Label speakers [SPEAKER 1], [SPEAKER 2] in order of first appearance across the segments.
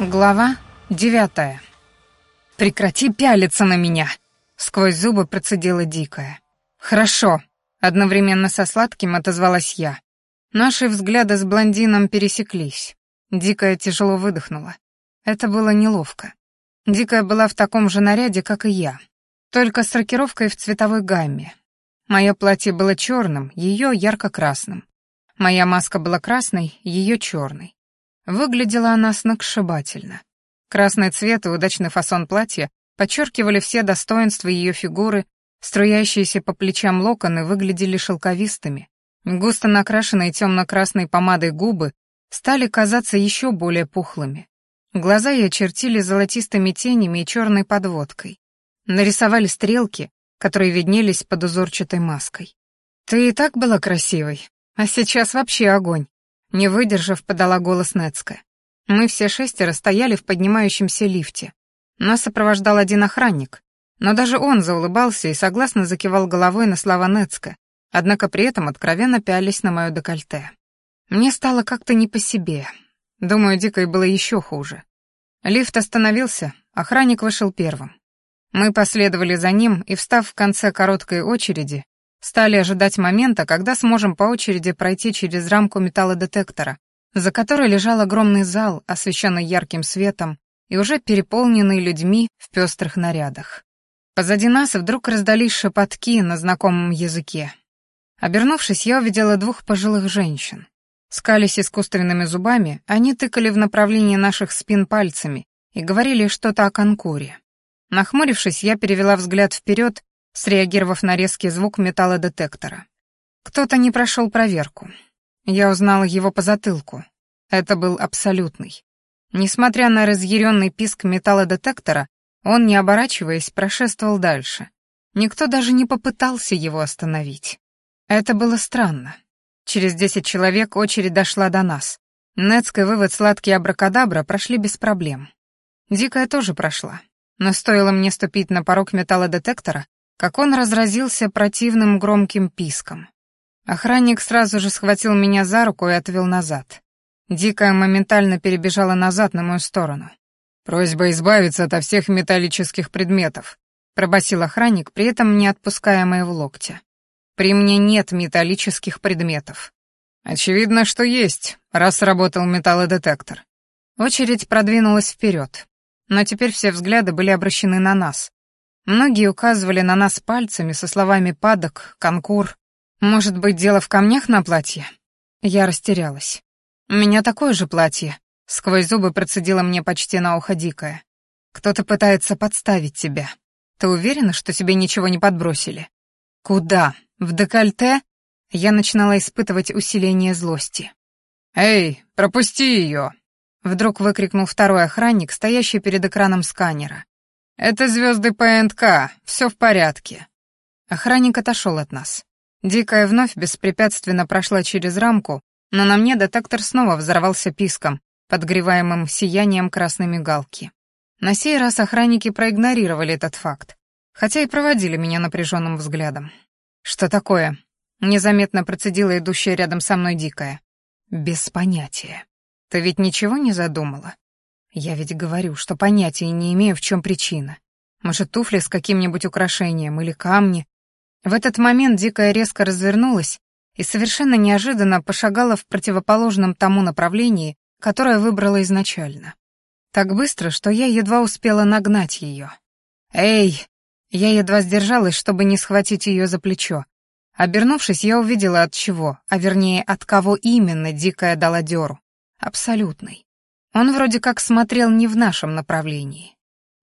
[SPEAKER 1] Глава девятая. «Прекрати пялиться на меня!» — сквозь зубы процедила дикая. «Хорошо!» — одновременно со сладким отозвалась я. Наши взгляды с блондином пересеклись. Дикая тяжело выдохнула. Это было неловко. Дикая была в таком же наряде, как и я, только с рокировкой в цветовой гамме. Мое платье было черным, ее ярко-красным. Моя маска была красной, ее черной. Выглядела она сногсшибательно. Красный цвет и удачный фасон платья подчеркивали все достоинства ее фигуры, струящиеся по плечам локоны выглядели шелковистыми, густо накрашенные темно-красной помадой губы стали казаться еще более пухлыми. Глаза ей очертили золотистыми тенями и черной подводкой. Нарисовали стрелки, которые виднелись под узорчатой маской. «Ты и так была красивой, а сейчас вообще огонь», не выдержав, подала голос Нецка. Мы все шестеро стояли в поднимающемся лифте. Нас сопровождал один охранник, но даже он заулыбался и согласно закивал головой на слова Нецка, однако при этом откровенно пялись на мое декольте. Мне стало как-то не по себе. Думаю, Дикой было еще хуже. Лифт остановился, охранник вышел первым. Мы последовали за ним и, встав в конце короткой очереди, Стали ожидать момента, когда сможем по очереди пройти через рамку металлодетектора, за которой лежал огромный зал, освещенный ярким светом и уже переполненный людьми в пестрых нарядах. Позади нас вдруг раздались шепотки на знакомом языке. Обернувшись, я увидела двух пожилых женщин. Скались искусственными зубами, они тыкали в направлении наших спин пальцами и говорили что-то о конкуре. Нахмурившись, я перевела взгляд вперед среагировав на резкий звук металлодетектора. Кто-то не прошел проверку. Я узнала его по затылку. Это был абсолютный. Несмотря на разъяренный писк металлодетектора, он, не оборачиваясь, прошествовал дальше. Никто даже не попытался его остановить. Это было странно. Через десять человек очередь дошла до нас. Нецкий вывод сладкий абракадабра прошли без проблем. Дикая тоже прошла. Но стоило мне ступить на порог металлодетектора, как он разразился противным громким писком. Охранник сразу же схватил меня за руку и отвел назад. Дикая моментально перебежала назад на мою сторону. «Просьба избавиться от всех металлических предметов», — пробасил охранник, при этом не отпуская моего локтя. «При мне нет металлических предметов». «Очевидно, что есть, раз работал металлодетектор». Очередь продвинулась вперед, но теперь все взгляды были обращены на нас, Многие указывали на нас пальцами со словами «падок», «конкур». Может быть, дело в камнях на платье? Я растерялась. «У меня такое же платье», — сквозь зубы процедила мне почти на ухо дикая. «Кто-то пытается подставить тебя. Ты уверена, что тебе ничего не подбросили?» «Куда? В декольте?» Я начинала испытывать усиление злости. «Эй, пропусти ее!» Вдруг выкрикнул второй охранник, стоящий перед экраном сканера. «Это звезды ПНК, все в порядке». Охранник отошел от нас. Дикая вновь беспрепятственно прошла через рамку, но на мне детектор снова взорвался писком, подгреваемым сиянием красной мигалки. На сей раз охранники проигнорировали этот факт, хотя и проводили меня напряженным взглядом. «Что такое?» — незаметно процедила идущая рядом со мной дикая. «Без понятия. Ты ведь ничего не задумала?» Я ведь говорю, что понятия не имею, в чем причина. Может, туфли с каким-нибудь украшением или камни. В этот момент Дикая резко развернулась и совершенно неожиданно пошагала в противоположном тому направлении, которое выбрала изначально. Так быстро, что я едва успела нагнать ее. «Эй!» Я едва сдержалась, чтобы не схватить ее за плечо. Обернувшись, я увидела от чего, а вернее от кого именно Дикая дала дёру. Абсолютный. Он вроде как смотрел не в нашем направлении.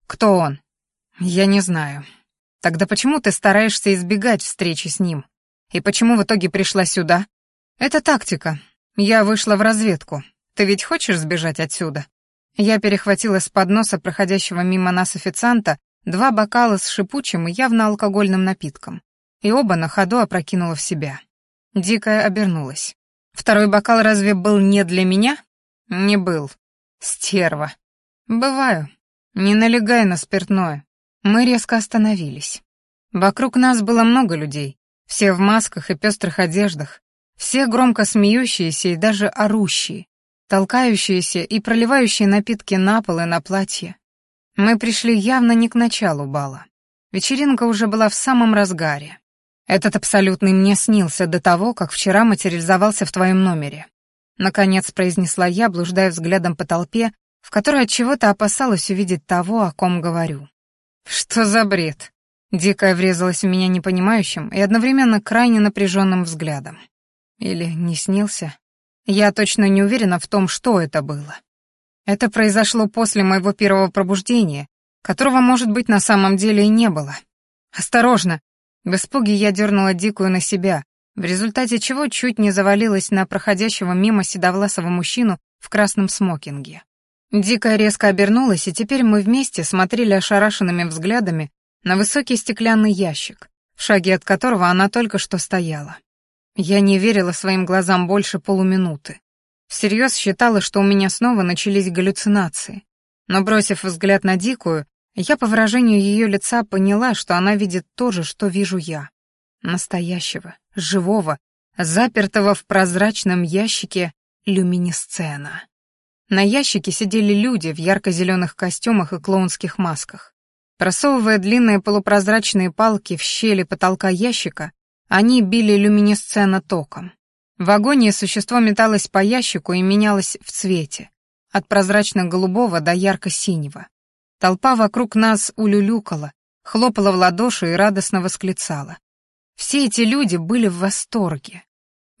[SPEAKER 1] Кто он? Я не знаю. Тогда почему ты стараешься избегать встречи с ним? И почему в итоге пришла сюда? Это тактика. Я вышла в разведку. Ты ведь хочешь сбежать отсюда? Я перехватила с подноса проходящего мимо нас официанта два бокала с шипучим и явно алкогольным напитком. И оба на ходу опрокинула в себя. Дикая обернулась. Второй бокал разве был не для меня? Не был. Стерва. Бываю. Не налегай на спиртное. Мы резко остановились. Вокруг нас было много людей, все в масках и пестрых одеждах, все громко смеющиеся и даже орущие. толкающиеся и проливающие напитки на пол и на платье. Мы пришли явно не к началу бала. Вечеринка уже была в самом разгаре. Этот абсолютный мне снился до того, как вчера материализовался в твоем номере. Наконец произнесла я, блуждая взглядом по толпе, в которой от чего-то опасалась увидеть того, о ком говорю. Что за бред? Дикая врезалась в меня непонимающим и одновременно крайне напряженным взглядом. Или не снился? Я точно не уверена в том, что это было. Это произошло после моего первого пробуждения, которого, может быть, на самом деле и не было. Осторожно! В испуге я дернула дикую на себя, в результате чего чуть не завалилась на проходящего мимо седовласого мужчину в красном смокинге. Дикая резко обернулась, и теперь мы вместе смотрели ошарашенными взглядами на высокий стеклянный ящик, в шаге от которого она только что стояла. Я не верила своим глазам больше полуминуты. Всерьез считала, что у меня снова начались галлюцинации. Но, бросив взгляд на Дикую, я по выражению ее лица поняла, что она видит то же, что вижу я. Настоящего, живого, запертого в прозрачном ящике люминесцена. На ящике сидели люди в ярко-зеленых костюмах и клоунских масках. Просовывая длинные полупрозрачные палки в щели потолка ящика, они били люминесцена током. В агонии существо металось по ящику и менялось в цвете, от прозрачно-голубого до ярко-синего. Толпа вокруг нас улюлюкала, хлопала в ладоши и радостно восклицала. Все эти люди были в восторге.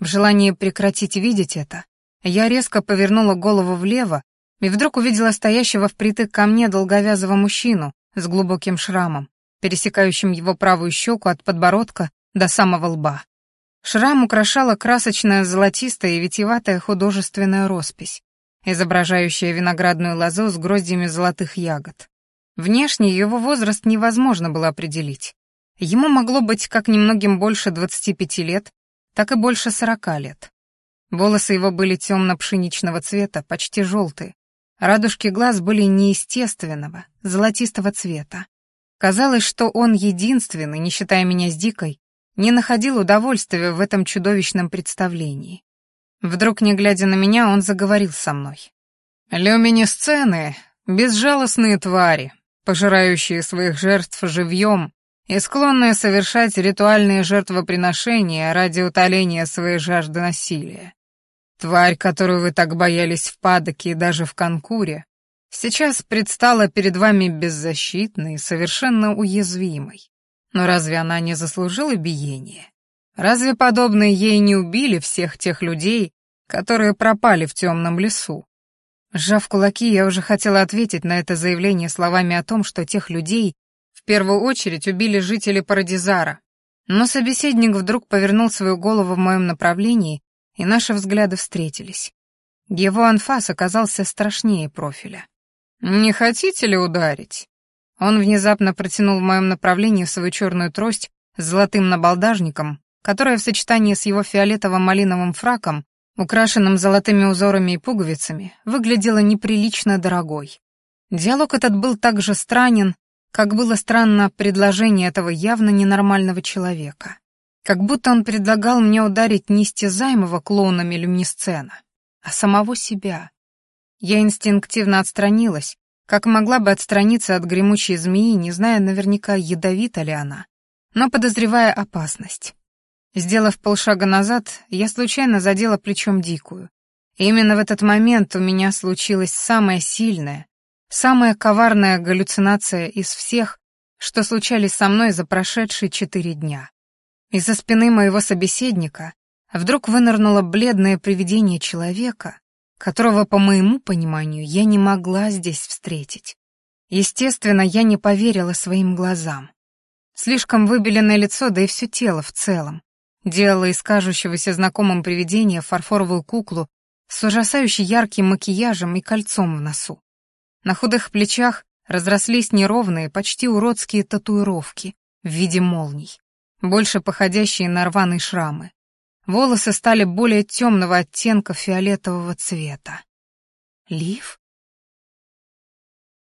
[SPEAKER 1] В желании прекратить видеть это, я резко повернула голову влево и вдруг увидела стоящего впритык ко мне долговязого мужчину с глубоким шрамом, пересекающим его правую щеку от подбородка до самого лба. Шрам украшала красочная золотистая и витиеватая художественная роспись, изображающая виноградную лозу с гроздьями золотых ягод. Внешне его возраст невозможно было определить. Ему могло быть как немногим больше 25 лет, так и больше 40 лет. Волосы его были темно-пшеничного цвета, почти желтые. Радужки глаз были неестественного, золотистого цвета. Казалось, что он единственный, не считая меня с Дикой, не находил удовольствия в этом чудовищном представлении. Вдруг, не глядя на меня, он заговорил со мной. «Люминесцены — безжалостные твари, пожирающие своих жертв живьем и склонные совершать ритуальные жертвоприношения ради утоления своей жажды насилия. Тварь, которую вы так боялись в Падоке и даже в Конкуре, сейчас предстала перед вами беззащитной совершенно уязвимой. Но разве она не заслужила биения? Разве подобные ей не убили всех тех людей, которые пропали в темном лесу? Сжав кулаки, я уже хотела ответить на это заявление словами о том, что тех людей первую очередь убили жители Парадизара. Но собеседник вдруг повернул свою голову в моем направлении и наши взгляды встретились. Его анфас оказался страшнее профиля. «Не хотите ли ударить?» Он внезапно протянул в моем направлении свою черную трость с золотым набалдажником, которая в сочетании с его фиолетово-малиновым фраком, украшенным золотыми узорами и пуговицами, выглядела неприлично дорогой. Диалог этот был так же странен, как было странно предложение этого явно ненормального человека. Как будто он предлагал мне ударить не стязаемого клоунами люминесцена, а самого себя. Я инстинктивно отстранилась, как могла бы отстраниться от гремучей змеи, не зная наверняка, ядовита ли она, но подозревая опасность. Сделав полшага назад, я случайно задела плечом дикую. И именно в этот момент у меня случилась самая сильная, самая коварная галлюцинация из всех, что случались со мной за прошедшие четыре дня. Из-за спины моего собеседника вдруг вынырнуло бледное привидение человека, которого, по моему пониманию, я не могла здесь встретить. Естественно, я не поверила своим глазам. Слишком выбеленное лицо, да и все тело в целом, делало из кажущегося знакомым привидения фарфоровую куклу с ужасающе ярким макияжем и кольцом в носу. На худых плечах разрослись неровные, почти уродские татуировки в виде молний больше походящие на рваные шрамы. Волосы стали более темного оттенка фиолетового цвета. Лив?